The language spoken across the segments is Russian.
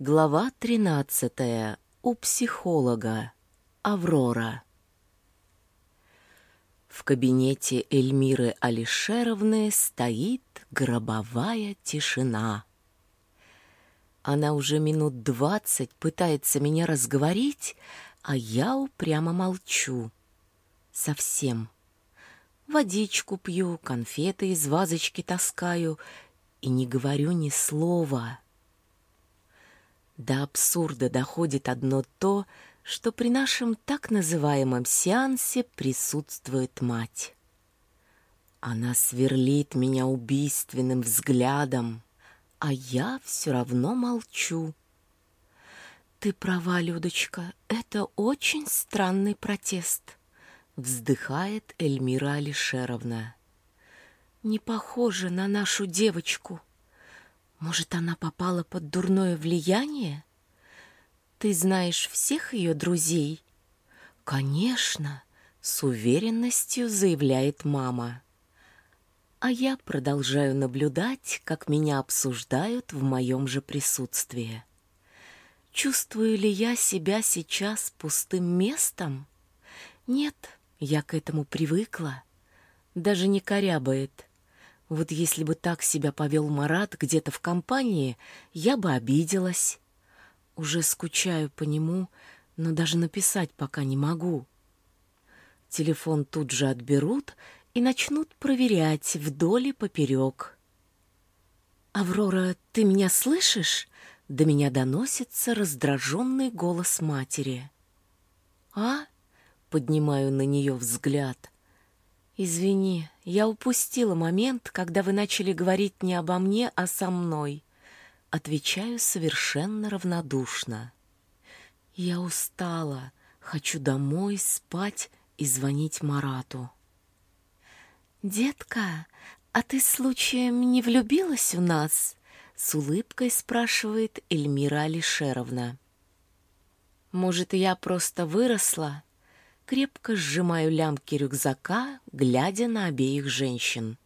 Глава 13. У психолога. Аврора. В кабинете Эльмиры Алишеровны стоит гробовая тишина. Она уже минут двадцать пытается меня разговорить, а я упрямо молчу. Совсем. Водичку пью, конфеты из вазочки таскаю и не говорю ни слова. До абсурда доходит одно то, что при нашем так называемом сеансе присутствует мать. Она сверлит меня убийственным взглядом, а я все равно молчу. «Ты права, Людочка, это очень странный протест», — вздыхает Эльмира Алишеровна. «Не похоже на нашу девочку». Может, она попала под дурное влияние? Ты знаешь всех ее друзей? Конечно, с уверенностью заявляет мама. А я продолжаю наблюдать, как меня обсуждают в моем же присутствии. Чувствую ли я себя сейчас пустым местом? Нет, я к этому привыкла. Даже не корябает. Вот если бы так себя повел Марат где-то в компании, я бы обиделась. Уже скучаю по нему, но даже написать пока не могу. Телефон тут же отберут и начнут проверять вдоль и поперек. «Аврора, ты меня слышишь?» До меня доносится раздраженный голос матери. «А?» — поднимаю на нее взгляд. «Извини, я упустила момент, когда вы начали говорить не обо мне, а со мной». Отвечаю совершенно равнодушно. «Я устала, хочу домой, спать и звонить Марату». «Детка, а ты случаем не влюбилась в нас?» С улыбкой спрашивает Эльмира Алишеровна. «Может, я просто выросла?» Крепко сжимаю лямки рюкзака, глядя на обеих женщин.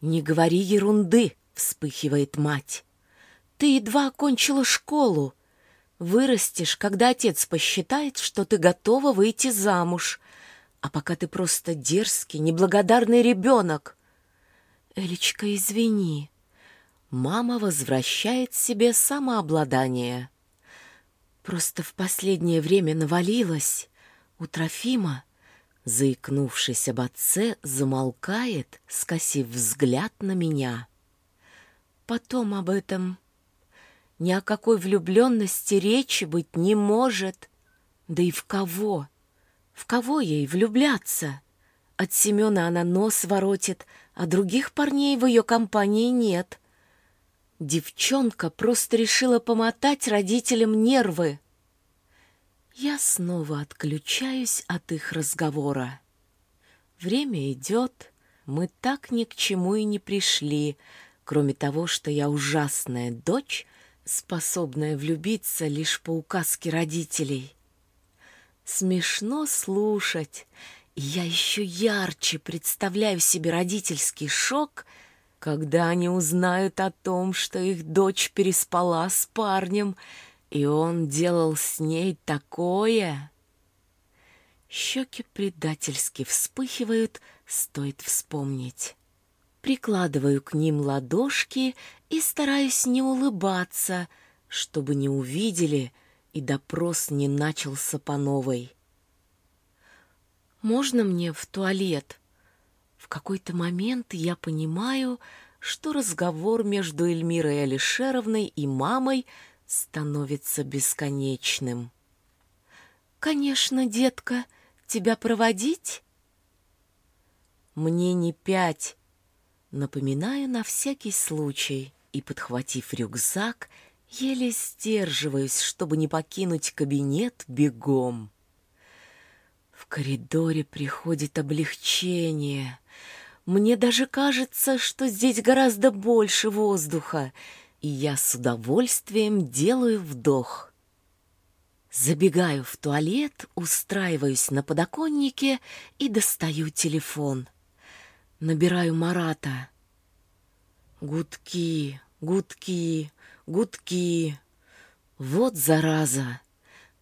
«Не говори ерунды!» — вспыхивает мать. «Ты едва окончила школу. Вырастешь, когда отец посчитает, что ты готова выйти замуж, а пока ты просто дерзкий, неблагодарный ребенок». «Элечка, извини». Мама возвращает себе самообладание. Просто в последнее время навалилась. У Трофима, заикнувшись об отце, замолкает, скосив взгляд на меня. Потом об этом ни о какой влюбленности речи быть не может. Да и в кого? В кого ей влюбляться? От Семена она нос воротит, а других парней в ее компании нет. Девчонка просто решила помотать родителям нервы. Я снова отключаюсь от их разговора. Время идет, мы так ни к чему и не пришли, кроме того, что я ужасная дочь, способная влюбиться лишь по указке родителей. Смешно слушать, я еще ярче представляю себе родительский шок, когда они узнают о том, что их дочь переспала с парнем — и он делал с ней такое. Щеки предательски вспыхивают, стоит вспомнить. Прикладываю к ним ладошки и стараюсь не улыбаться, чтобы не увидели и допрос не начался по новой. «Можно мне в туалет?» В какой-то момент я понимаю, что разговор между Эльмирой Алишеровной и мамой — становится бесконечным. «Конечно, детка, тебя проводить?» «Мне не пять», напоминаю на всякий случай и, подхватив рюкзак, еле сдерживаюсь, чтобы не покинуть кабинет бегом. В коридоре приходит облегчение. Мне даже кажется, что здесь гораздо больше воздуха, и я с удовольствием делаю вдох. Забегаю в туалет, устраиваюсь на подоконнике и достаю телефон. Набираю Марата. Гудки, гудки, гудки. Вот зараза!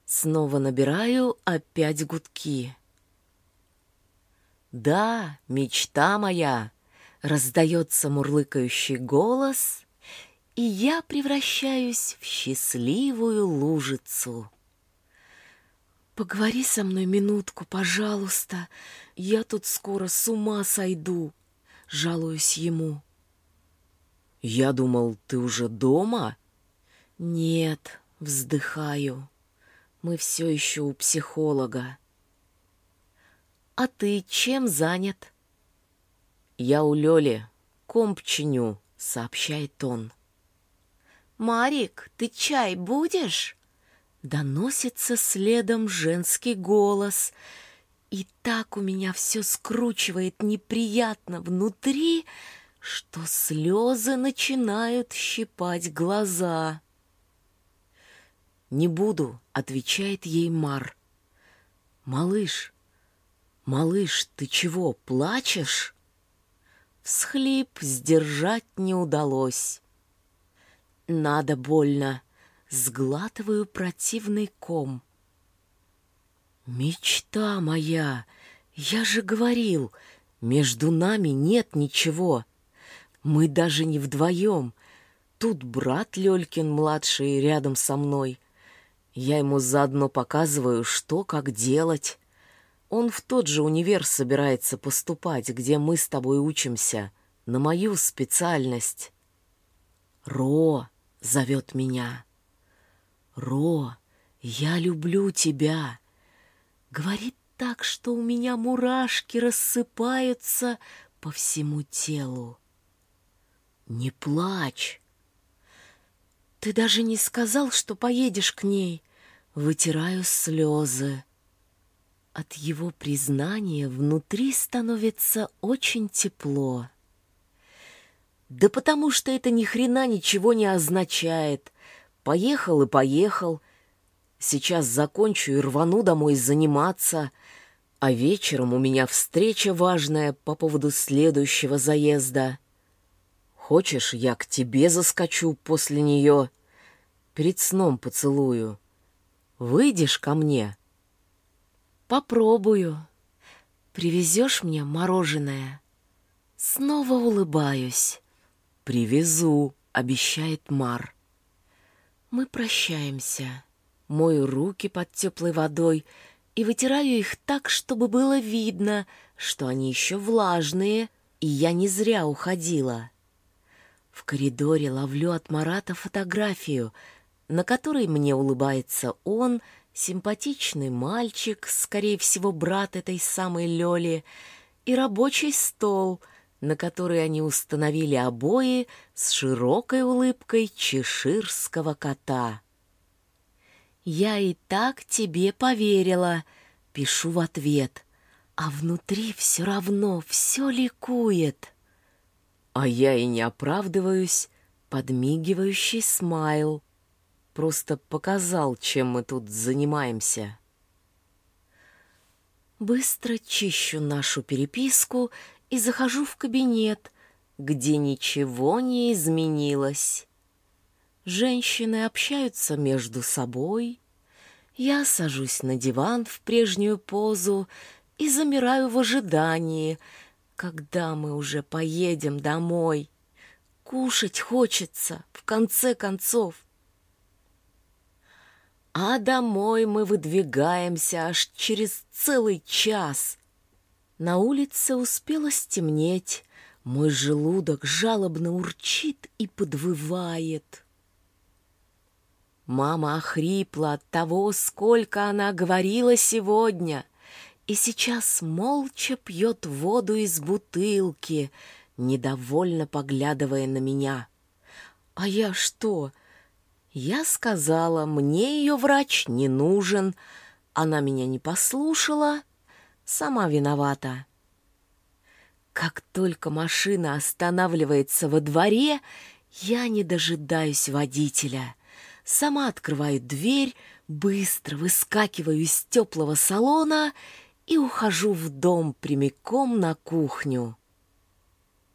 Снова набираю опять гудки. «Да, мечта моя!» — раздается мурлыкающий голос, и я превращаюсь в счастливую лужицу. «Поговори со мной минутку, пожалуйста, я тут скоро с ума сойду», — жалуюсь ему. «Я думал, ты уже дома?» «Нет», — вздыхаю, — «мы все еще у психолога». «А ты чем занят?» «Я у Лёли, комп чиню», — сообщает он. «Марик, ты чай будешь?» Доносится следом женский голос. И так у меня все скручивает неприятно внутри, что слезы начинают щипать глаза. «Не буду», — отвечает ей Мар. «Малыш, малыш, ты чего, плачешь?» Всхлип сдержать не удалось. Надо больно. Сглатываю противный ком. «Мечта моя! Я же говорил, между нами нет ничего. Мы даже не вдвоем. Тут брат Лёлькин младший рядом со мной. Я ему заодно показываю, что как делать. Он в тот же универ собирается поступать, где мы с тобой учимся, на мою специальность. Ро зовет меня. Ро, я люблю тебя. Говорит так, что у меня мурашки рассыпаются по всему телу. Не плачь. Ты даже не сказал, что поедешь к ней. Вытираю слезы. От его признания внутри становится очень тепло. Да потому что это ни хрена ничего не означает. Поехал и поехал. Сейчас закончу и рвану домой заниматься. А вечером у меня встреча важная по поводу следующего заезда. Хочешь, я к тебе заскочу после нее? Перед сном поцелую. Выйдешь ко мне? Попробую. Привезешь мне мороженое? Снова улыбаюсь. «Привезу», — обещает Мар. Мы прощаемся. Мою руки под теплой водой и вытираю их так, чтобы было видно, что они еще влажные, и я не зря уходила. В коридоре ловлю от Марата фотографию, на которой мне улыбается он, симпатичный мальчик, скорее всего, брат этой самой Лёли, и рабочий стол — на который они установили обои с широкой улыбкой чеширского кота. «Я и так тебе поверила», — пишу в ответ, а внутри все равно все ликует. А я и не оправдываюсь, подмигивающий смайл. Просто показал, чем мы тут занимаемся. Быстро чищу нашу переписку и захожу в кабинет, где ничего не изменилось. Женщины общаются между собой. Я сажусь на диван в прежнюю позу и замираю в ожидании, когда мы уже поедем домой. Кушать хочется, в конце концов. А домой мы выдвигаемся аж через целый час. На улице успело стемнеть, мой желудок жалобно урчит и подвывает. Мама охрипла от того, сколько она говорила сегодня, и сейчас молча пьет воду из бутылки, недовольно поглядывая на меня. А я что? Я сказала, мне ее врач не нужен, она меня не послушала — Сама виновата. Как только машина останавливается во дворе, я не дожидаюсь водителя. Сама открываю дверь, быстро выскакиваю из теплого салона и ухожу в дом прямиком на кухню.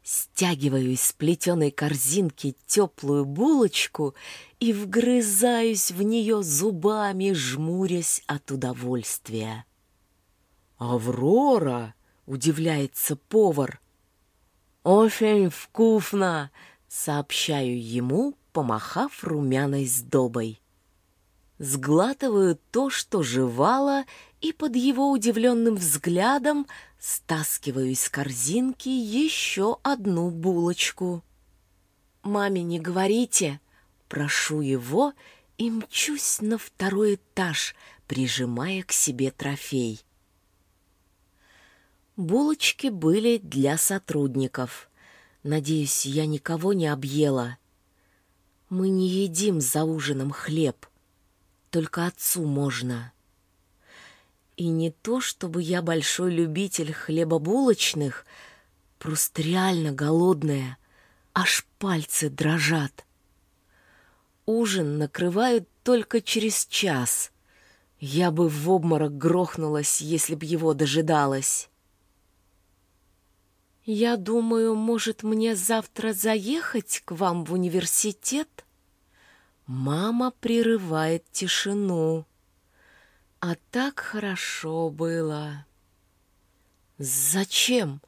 Стягиваю из плетеной корзинки теплую булочку и вгрызаюсь в нее зубами, жмурясь от удовольствия. «Аврора!» — удивляется повар. «Очень вкусно!» — сообщаю ему, помахав румяной сдобой. Сглатываю то, что жевала, и под его удивленным взглядом стаскиваю из корзинки еще одну булочку. «Маме не говорите!» Прошу его и мчусь на второй этаж, прижимая к себе трофей. Булочки были для сотрудников. Надеюсь, я никого не объела. Мы не едим за ужином хлеб. Только отцу можно. И не то, чтобы я большой любитель хлебобулочных, просто реально голодная, аж пальцы дрожат. Ужин накрывают только через час. Я бы в обморок грохнулась, если б его дожидалась. «Я думаю, может, мне завтра заехать к вам в университет?» Мама прерывает тишину. А так хорошо было. «Зачем?»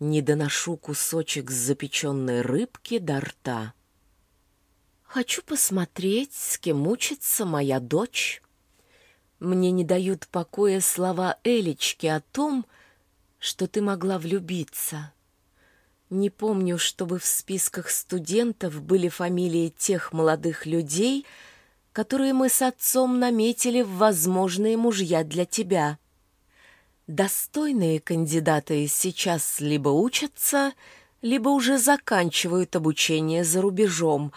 Не доношу кусочек запеченной рыбки до рта. «Хочу посмотреть, с кем учится моя дочь». Мне не дают покоя слова Элечки о том, что ты могла влюбиться. Не помню, чтобы в списках студентов были фамилии тех молодых людей, которые мы с отцом наметили в возможные мужья для тебя. Достойные кандидаты сейчас либо учатся, либо уже заканчивают обучение за рубежом,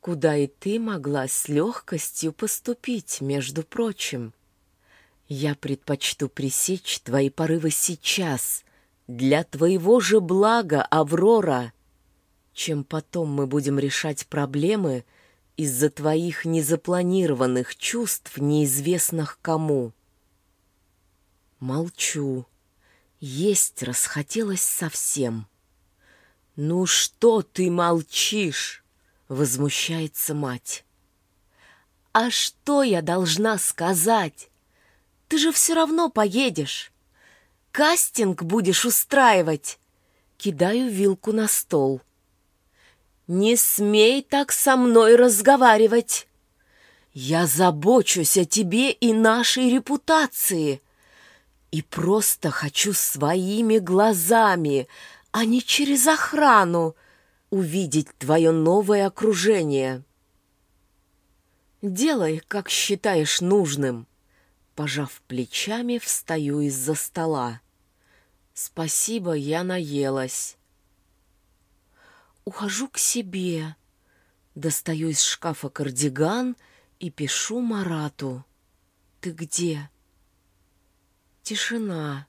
куда и ты могла с легкостью поступить, между прочим. Я предпочту пресечь твои порывы сейчас, для твоего же блага, Аврора, чем потом мы будем решать проблемы из-за твоих незапланированных чувств, неизвестных кому. Молчу. Есть расхотелось совсем. «Ну что ты молчишь?» — возмущается мать. «А что я должна сказать? Ты же все равно поедешь. Кастинг будешь устраивать. Кидаю вилку на стол. Не смей так со мной разговаривать. Я забочусь о тебе и нашей репутации. И просто хочу своими глазами, а не через охрану, увидеть твое новое окружение. Делай, как считаешь нужным. Пожав плечами, встаю из-за стола. Спасибо, я наелась. Ухожу к себе. Достаю из шкафа кардиган и пишу Марату. «Ты где?» Тишина.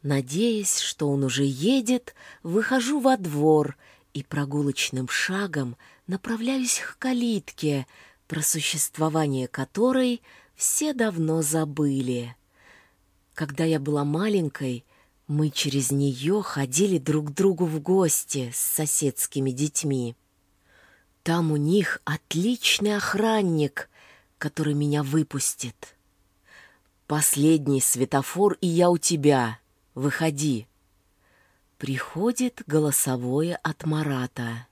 Надеясь, что он уже едет, выхожу во двор и прогулочным шагом направляюсь к калитке, про существование которой — все давно забыли. Когда я была маленькой, мы через нее ходили друг к другу в гости с соседскими детьми. Там у них отличный охранник, который меня выпустит. Последний светофор, и я у тебя. Выходи. Приходит голосовое от Марата.